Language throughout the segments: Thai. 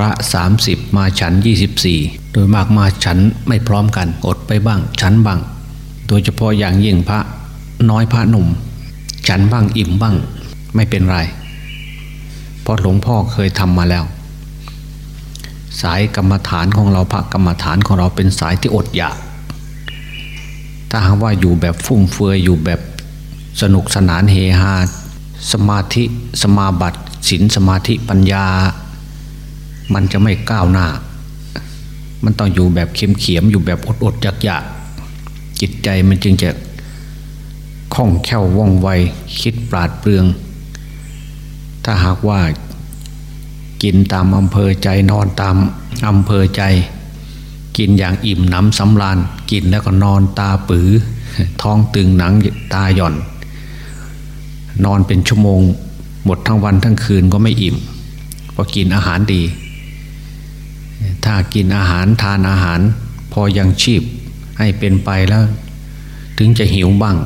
พระสามสิบมาฉันยี่สิบสี่โดยมากมาฉันไม่พร้อมกันอดไปบ้างฉันบ้าง โดยเฉพาะอย่างยิ่งพระน้อยพระหนุ่ม ฉันบ้างอิ่มบ้าง ไม่เป็นไร เพราะหลวงพ่อเคยทำมาแล้ว สายกรรมฐานของเราพระกรรมฐานของเราเป็นสายที่อดอยาก ถ้าหากว่าอยู่แบบฟุ่มเฟือยอยู่แบบสนุกสนานเฮฮาสมาธิสมาบัติศีลสมาธิปัญญา มันจะไม่ก้าวหน้า มันต้องอยู่แบบเข็มเขียมอยู่แบบอดอดอยากอยากจิตใจมันจึงจะคล่องแคล่วว่องไวคิดปราดเปรื่อง ถ้าหากว่ากินตามอำเภอใจนอนตามอำเภอใจ กินอย่างอิ่มหนำสำราญกินแล้วก็นอนตาปือท้องตึงหนังตาหย่อน นอนเป็นชั่วโมง หมดทั้งวันทั้งคืนก็ไม่อิ่มเพราะกินอาหารดี ถ้ากินอาหารทานอาหาร พอยังชีพให้เป็นไปแล้ว ถึงจะหิวบ้าง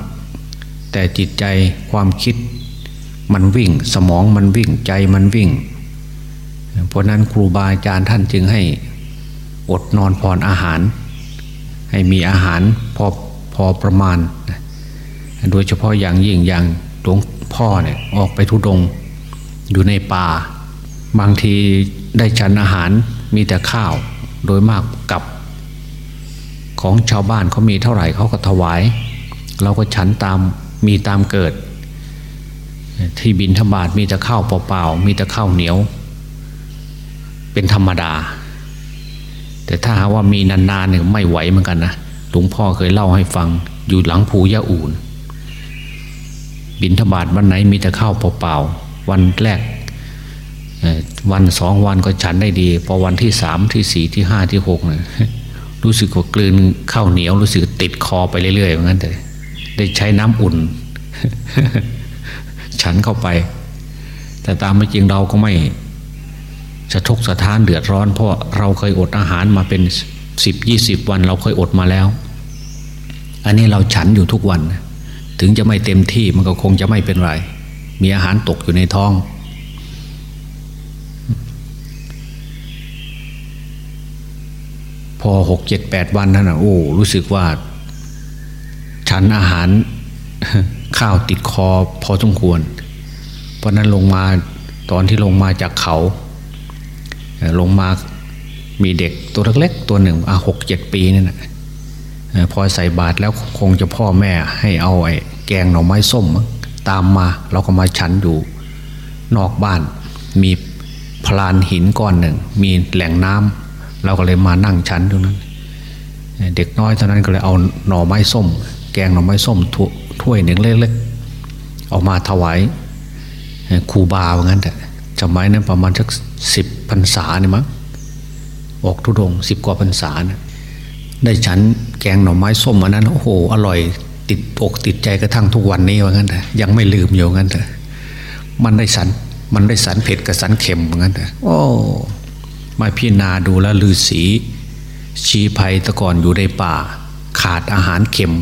แต่จิตใจความคิดมันวิ่ง สมองมันวิ่งใจมันวิ่ง เพราะนั้นครูบาอาจารย์ท่านจึงให้อดนอนพรอาหาร ให้มีอาหารพอพอประมาณ โดยเฉพาะอย่างยิ่งอย่างหลวงพ่อเนี่ยออกไปทุดงอยู่ในป่า บางที ได้ฉันอาหารมีแต่ข้าวโดยมากกับ ของชาวบ้านเขามีเท่าไหร่เขาก็ถวาย เราก็ฉันตามมีตามเกิด ที่บินธบาตมีแต่ข้าวเปล่าๆมีแต่ข้าวเหนียว เป็นธรรมดา แต่ถ้าหาว่ามีนานๆเนี่ยไม่ไหวเหมือนกันนะหลวงพ่อเคยเล่าให้ฟังอยู่หลังภูยะอูนบินธบาตวันไหนมีแต่ข้าวเปล่าๆวันแรก วันสองวันก็ฉันได้ดี พอวันที่สามที่สี่ที่ห้าที่หกเนี่ยรู้สึกว่ากลืนข้าวเหนียวรู้สึกติดคอไปเรื่อยๆเหมือนกันแต่ได้ใช้น้ำอุ่น ฉันเข้าไป แต่ตามไม่จริงเราก็ไม่สะทกสะท้านเดือดร้อน เพราะเราเคยอดอาหารมาเป็นสิบยี่สิบวันเราเคยอดมาแล้ว อันนี้เราฉันอยู่ทุกวัน ถึงจะไม่เต็มที่มันก็คงจะไม่เป็นไร มีอาหารตกอยู่ในท้อง พอหกเจ็ดแปดวันนั้นนะโอ้รู้สึกว่า ฉันอาหารข้าวติดคอพอสมควร เพราะนั้นลงมาตอนที่ลงมาจากเขา ลงมามีเด็กตัวเล็กๆตัวหนึ่งอะหกเจ็ดปีนั่นนะพอใส่บาตรแล้วคงจะพ่อแม่ให้เอาไอ้แกงหน่อไม้ส้ม ตามมาเราก็มาฉันอยู่ นอกบ้าน มีพลานหินก้อนหนึ่ง มีแหล่งน้ำ เราก็เลยมานั่งฉันตรงนั้น เด็กน้อยตอนนั้นก็เลยเอาหน่อไม้ส้ม แกงหน่อไม้ส้มถ้วยหนึ่งเล็กๆออกมาถวายครูบาว่างั้นแต่สมัยนั้นประมาณสักสิบพรรษาเนี่ยมั้งออกทุดงสิบกว่าพรรษานะได้ฉันแกงหน่อไม้ส้มอันนั้นโอ้โหอร่อย ติดอกติดใจกระทั่งทุกวันนี้ว่างั้นแต่ยังไม่ลืมอยู่งั้นแต่มันได้สันมันได้สันเผ็ดกับสันเค็มว่างั้นแต่โอ้ มาพิจารณาดูแลลือสีชีภัยตะก่อนอยู่ในป่า ขาดอาหารเค็ม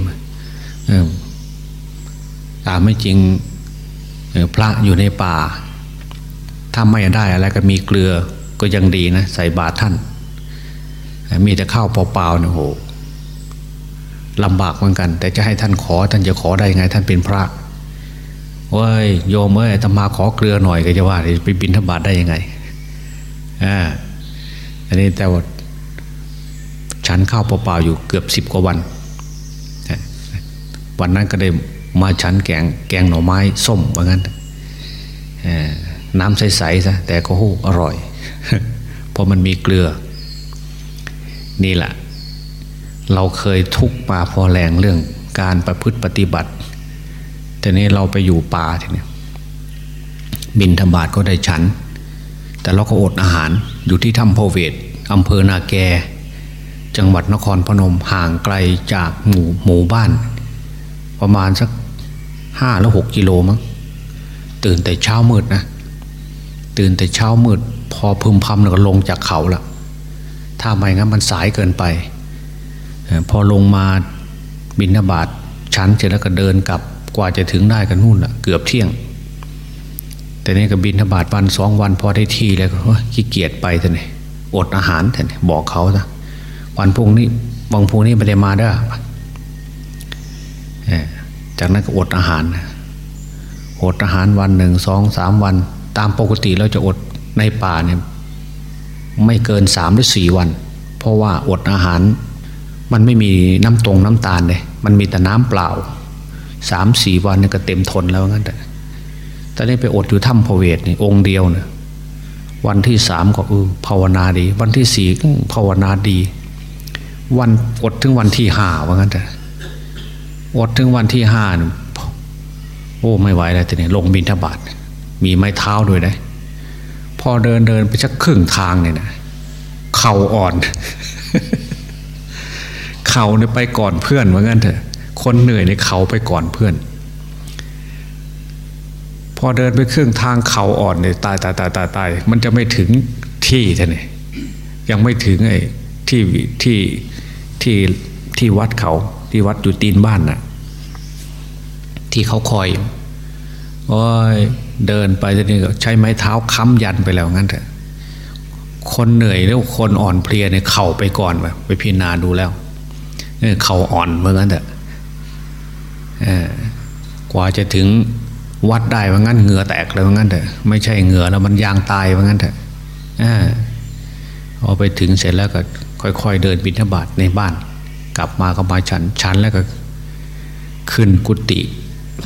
ตามไม่จริงพระอยู่ในป่า ถ้าไม่ได้อะไรก็มีเกลือก็ยังดีนะ ใส่บาตรท่าน มีแต่ข้าวเปล่าๆเนี่ยโหลำบากเหมือนกัน แต่จะให้ท่านขอท่านจะขอได้ไง ท่านเป็นพระเว้ยโยมเอ้ยตมาขอเกลือหน่อยก็จะว่าไปบินธบาตได้ยังไงอ่า อันนี้แต่ว่าฉันข้าวเปล่าๆอยู่เกือบสิบกว่าวัน วันนั้นก็ได้มาฉันแกงแกงหน่อไม้ส้มว่างั้นน้ำใสๆซะแต่ก็โหอร่อย เพราะมันมีเกลือ นี่แหละ เราเคยทุกมาพอแรงเรื่องการประพฤติปฏิบัติ แต่นี้เราไปอยู่ป่าทีนี้บินธบาตก็ได้ฉัน แต่เราก็อดอาหารอยู่ที่ถ้ำโพเวตอำเภอนาแก จังหวัดนครพนมห่างไกลจากหมู่หมู่บ้าน ประมาณสักห้าหรือหกกิโลมั้งตื่นแต่เช้ามืดนะ ตื่นแต่เช้ามืด พอพึมพำแล้วก็ลงจากเขาละถ้าไม่งั้นมันสายเกินไป พอลงมาบินนบาตชั้นเสร็จแล้วก็เดินกลับกว่าจะถึงได้กันนู่นละเกือบเที่ยง แต่นี่ก็บินบาตวันสองวันพอได้ที่แล้วก็ขี้เกียจไปท่านนี่อดอาหารท่านบอกเขาซะวันพุ่งนี้วันพุ่งนี้ไม่ได้มาเด้อจากนั้นก็อดอาหารอดอาหารวันหนึ่งสองสามวัน ตามปกติเราจะอดในป่าเนี่ยไม่เกินสามหรือสี่วัน เพราะว่าอดอาหาร มันไม่มีน้ำตรงน้ำตาลเลยมันมีแต่น้ำเปล่าสามสี่วันนี่ก็เต็มทนแล้วงั้นแต่ ตอนนี้ไปอดอยู่ถ้ำพระเวทนี่องค์เดียวเนี่ยวันที่สามก็เออภาวนาดี วันที่สี่ก็ภาวนาดี วันอดถึงวันที่ห้าว่างั้นแต่อดถึงวันที่ห้าโอ้ไม่ไหวแล้วทีนี้ลงบินทบาทมีไม้เท้าด้วยนะพอเดินเดินไปสักครึ่งทางเนี่ยนะเข่าอ่อน เข่าเนี่ยไปก่อนเพื่อนว่างั้นเถอะ คนเหนื่อยในเข่าไปก่อนเพื่อน พอเดินไปครึ่งทางเขาอ่อนเนี่ยตายตายตายตายตายมันจะไม่ถึงที่ท่านนี่ยังไม่ถึงไอ้ที่ที่ที่ที่วัดเขาที่วัดอยู่ตีนบ้านน่ะที่เขาคอยโอ้ยเดินไปทีนี้ใช้ไม้เท้าค้ำยันไปแล้วงั้นเถอะคนเหนื่อยแล้วคนอ่อนเพลียเนี่ยเข่าไปก่อนไปไปพิจารณาดูแล้วเข่าอ่อนเหมือนกันเถอะกว่าจะถึง วัดได้ว่างั้นเหงื่อแตกเลยว่างั้นเถอะไม่ใช่เหงื่อแล้วมันยางตายว่างั้นเถอะพอไปถึงเสร็จแล้วก็ ค่อย ๆ เดินบิณฑบาตในบ้าน กลับมาก็มาฉันฉันแล้วก็ ขึ้นกุฏิ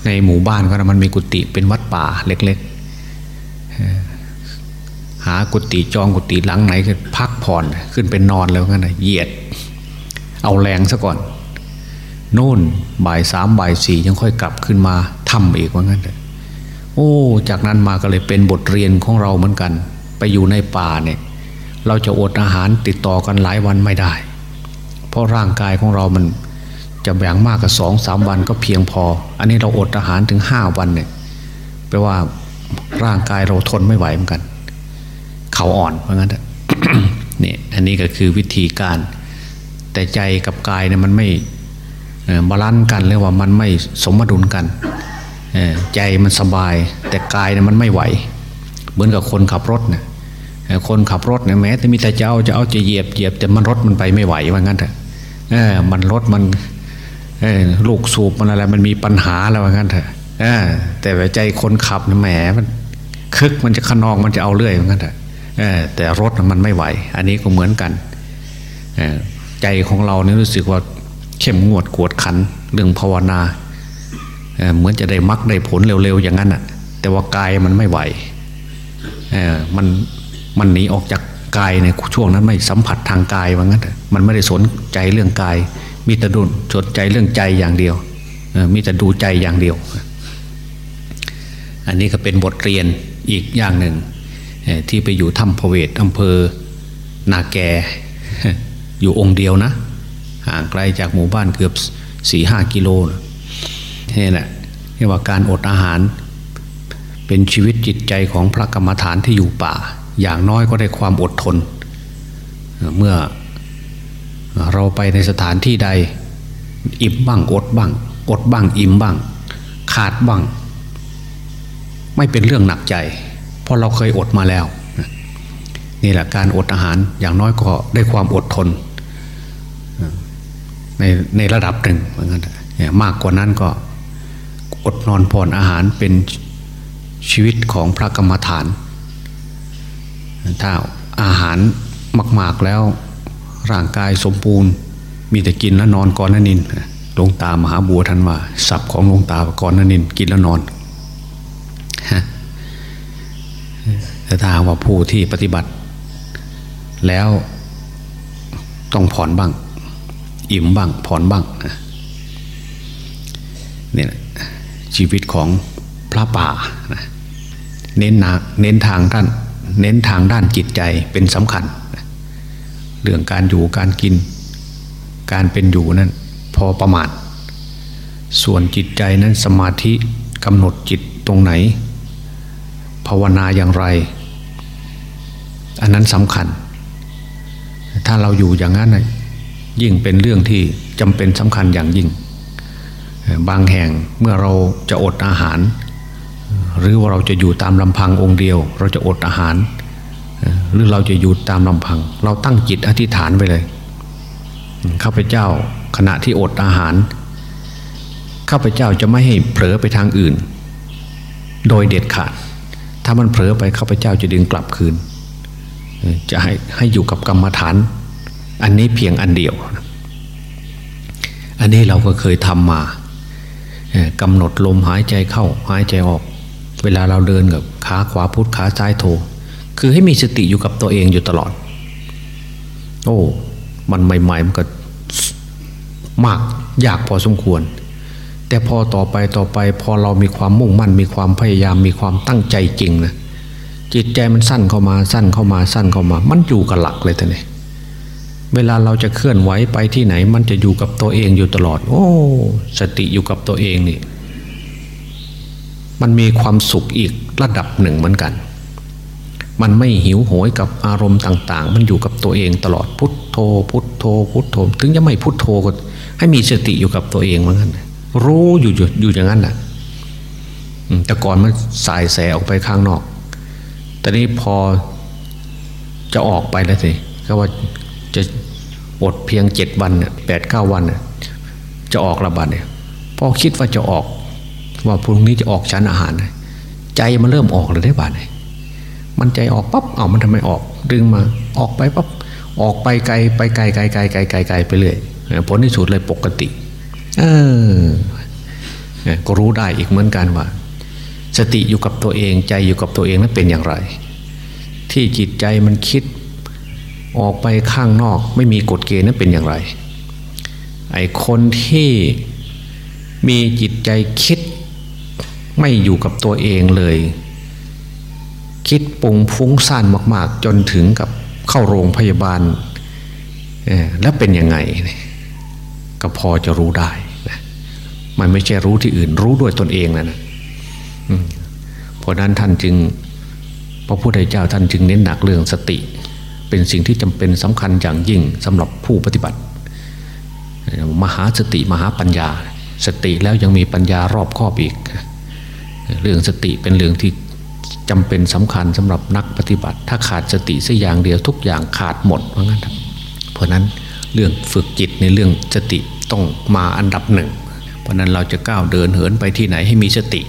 ในหมู่บ้านก็มันมีกุฏิเป็นวัดป่าเล็กๆหากุฏิจองกุฏิหลังไหนก็พักผ่อนขึ้นเป็นนอนแล้วงั้นนะเหยียด เอาแรงซะก่อนโน่นบ่ายสามบ่ายสี่ยังค่อยกลับขึ้นมาทำอีกว่างั้นเลย โอ้ จากนั้นมาก็เลยเป็นบทเรียนของเราเหมือนกัน ไปอยู่ในป่าเนี่ย เราจะอดอาหารติดต่อกันหลายวันไม่ได้ เพราะร่างกายของเรามันจะแบ่งมากกับสองสามวันก็เพียงพอ อันนี้เราอดอาหารถึงห้าวันเนี่ยแปลว่าร่างกายเราทนไม่ไหวเหมือนกัน เขาอ่อนเพราะงั้นเนี่ยอันนี้ก็คือวิธีการ แต่ใจกับกายเนี่ยมันไม่ balance กันเรียกว่ามันไม่สมดุลกัน ใจมันสบาย แต่กายเนี่ยมันไม่ไหว เหมือนกับคนขับรถเนี่ยคนขับรถเนี่ยแม้แต่มีแต่จะเอาจะเอาจะเหยียบเหยียบแต่มันรถมันไปไม่ไหวว่างั้นเถอะมันรถมันลูกสูบมันอะไรมันมีปัญหาแล้วว่างั้นเถอะแต่ใจคนขับเนี่ยแหมมันคึกมันจะขนองมันจะเอาเรื่อยว่างั้นเถอะแต่รถมันไม่ไหว อันนี้ก็เหมือนกันใจของเราเนี่ยรู้สึกว่าเข้มงวดกวดขันเรื่องภาวนา เหมือนจะได้มักได้ผลเร็วๆอย่างนั้นอะ แต่ว่ากายมันไม่ไหวมันมันหนีออกจากกายในช่วงนั้นไม่สัมผัสทางกายว่างั้นมันไม่ได้สนใจเรื่องกาย มีแต่ดุนสนใจเรื่องใจอย่างเดียวมีแต่ดูใจอย่างเดียว อันนี้ก็เป็นบทเรียนอีกอย่างหนึ่งที่ไปอยู่ถ้ำพระเวทอำเภอนาแกอยู่องค์เดียวนะ ห่างไกลจากหมู่บ้านเกือบสี่ห้ากิโลนี่ นี่แหละเรียกว่าการอดอาหาร เป็นชีวิตจิตใจของพระกรรมฐานที่อยู่ป่า อย่างน้อยก็ได้ความอดทน เมื่อเราไปในสถานที่ใด อิ่มบ้างอดบ้าง อดบ้างอิ่มบ้าง ขาดบ้าง ไม่เป็นเรื่องหนักใจ เพราะเราเคยอดมาแล้ว นี่แหละการอดอาหารอย่างน้อยก็ได้ความอดทน ในในระดับหนึ่งเหมือนกันมากกว่านั้นก็ อดนอนผ่อนอาหารเป็นชีวิตของพระกรรมฐาน ถ้าอาหารมาก ๆ แล้วร่างกายสมบูรณ์ มีแต่กินแล้วนอนก่อนนั่นนินหลวงตามหาบัวทันว่าศัพท์ของหลวงตาก่อนนั่นนินกินแล้วนอนแต่ถ้าว่าผู้ที่ปฏิบัติ แล้วต้องผ่อนบ้าง อิ่มบ้างผ่อนบ้างเนี่ย ชีวิตของพระป่าเน้นนาเน้นทางด้านเน้นทางด้านจิตใจเป็นสำคัญ เรื่องการอยู่การกิน การเป็นอยู่นั้นพอประมาณ ส่วนจิตใจนั้นสมาธิกำหนดจิตตรงไหน ภาวนาอย่างไร อันนั้นสำคัญ ถ้าเราอยู่อย่างนั้นยิ่งเป็นเรื่องที่จำเป็นสำคัญอย่างยิ่ง บางแห่งเมื่อเราจะอดอาหาร หรือว่าเราจะอยู่ตามลำพังองค์เดียว เราจะอดอาหาร หรือเราจะอยู่ตามลำพัง เราตั้งจิตอธิษฐานไปเลยข้าพเจ้าขณะที่อดอาหารข้าพเจ้าจะไม่ให้เผลอไปทางอื่น โดยเด็ดขาด ถ้ามันเผลอไปข้าพเจ้าจะดึงกลับคืน จะให้ให้อยู่กับกรรมฐาน อันนี้เพียงอันเดียว อันนี้เราก็เคยทำมา กำหนดลมหายใจเข้าหายใจออก เวลาเราเดินกับขาขวาพุทธขาซ้ายโทคือให้มีสติอยู่กับตัวเองอยู่ตลอด โอ้มันใหม่ๆมันก็มากยากพอสมควร แต่พอต่อไปต่อไป พอเรามีความมุ่งมั่น มีความพยายามมีความตั้งใจจริงนะจิตใจมันสั้นเข้ามาสั้นเข้ามาสั้นเข้ามา มันอยู่กับหลักเลยท่านเอง เวลาเราจะเคลื่อนไหวไปที่ไหน มันจะอยู่กับตัวเองอยู่ตลอด โอ้ สติอยู่กับตัวเองนี่ มันมีความสุขอีกระดับหนึ่งเหมือนกัน มันไม่หิวโหยกับอารมณ์ต่าง ๆ มันอยู่กับตัวเองตลอดพุทโธ พุทโธ พุทโธ ถึงจะไม่พุทโธก็ให้มีสติอยู่กับตัวเองเหมือนกันรู้อยู่อยู่อยู่อย่างนั้นแหละแต่ก่อนมันสายแสออกไปข้างนอก แต่นี้พอจะออกไปแล้วสิก็ว่า จะอดเพียงเจ็ดวันเนี่ยแปดเก้าวันเนี่ยจะออกระบาดเนี่ยพอคิดว่าจะออก ว่าพรุ่งนี้จะออกชั้นอาหาร ใจมันเริ่มออกเลยได้บาดเนี่ยมันใจออกปั๊บเอามันทำไมออก ดึงมาออกไปปั๊บออกไปไกลไปไกลไกลไกลไกลไกลไกลไปเรื่อยผลที่สุดเลยปกติ เออก็รู้ได้อีกเหมือนกันว่า สติอยู่กับตัวเองใจอยู่กับตัวเองนั้นเป็นอย่างไร ที่จิตใจมันคิด ออกไปข้างนอกไม่มีกฎเกณฑ์นั้นเป็นอย่างไร ไอ้คนที่มีจิตใจคิดไม่อยู่กับตัวเองเลย คิดปุงฟุ้งซ่านมาก ๆ จนถึงกับเข้าโรงพยาบาลแล้วเป็นยังไง ก็พอจะรู้ได้นะมันไม่ใช่รู้ที่อื่นรู้ด้วยตนเองนะนะเพราะนั้นท่านจึงพระพุทธเจ้าท่านจึงเน้นหนักเรื่องสติ เป็นสิ่งที่จำเป็นสำคัญอย่างยิ่งสำหรับผู้ปฏิบัติ มหาสติมหาปัญญา สติแล้วยังมีปัญญารอบครอบอีก เรื่องสติเป็นเรื่องที่จำเป็นสำคัญสำหรับนักปฏิบัติ ถ้าขาดสติสักอย่างเดียวทุกอย่างขาดหมดเพราะงั้นเพราะนั้นเรื่องฝึกจิตในเรื่องสติต้องมาอันดับหนึ่ง เพราะนั้นเราจะก้าวเดินเหินไปที่ไหนให้มีสติ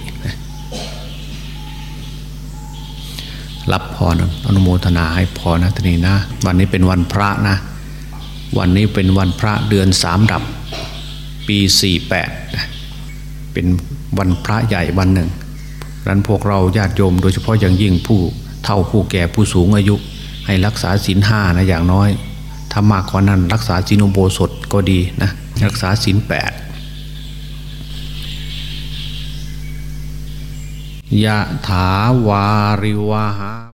รับพรอนุโมทนาให้พรนะทีนี้นะ วันนี้เป็นวันพระนะ วันนี้เป็นวันพระเดือนสามดับ ปีสี่แปดเป็นวันพระใหญ่วันหนึ่งรันพวกเราญาติโยมโดยเฉพาะอย่างยิ่งผู้เท่าผู้แก่ผู้สูงอายุ ให้รักษาศีลห้านะอย่างน้อย ถ้ามากกว่านั้นรักษาศีลอุโบสถก็ดีนะรักษาศีลแปด ยะถาวาริวาหา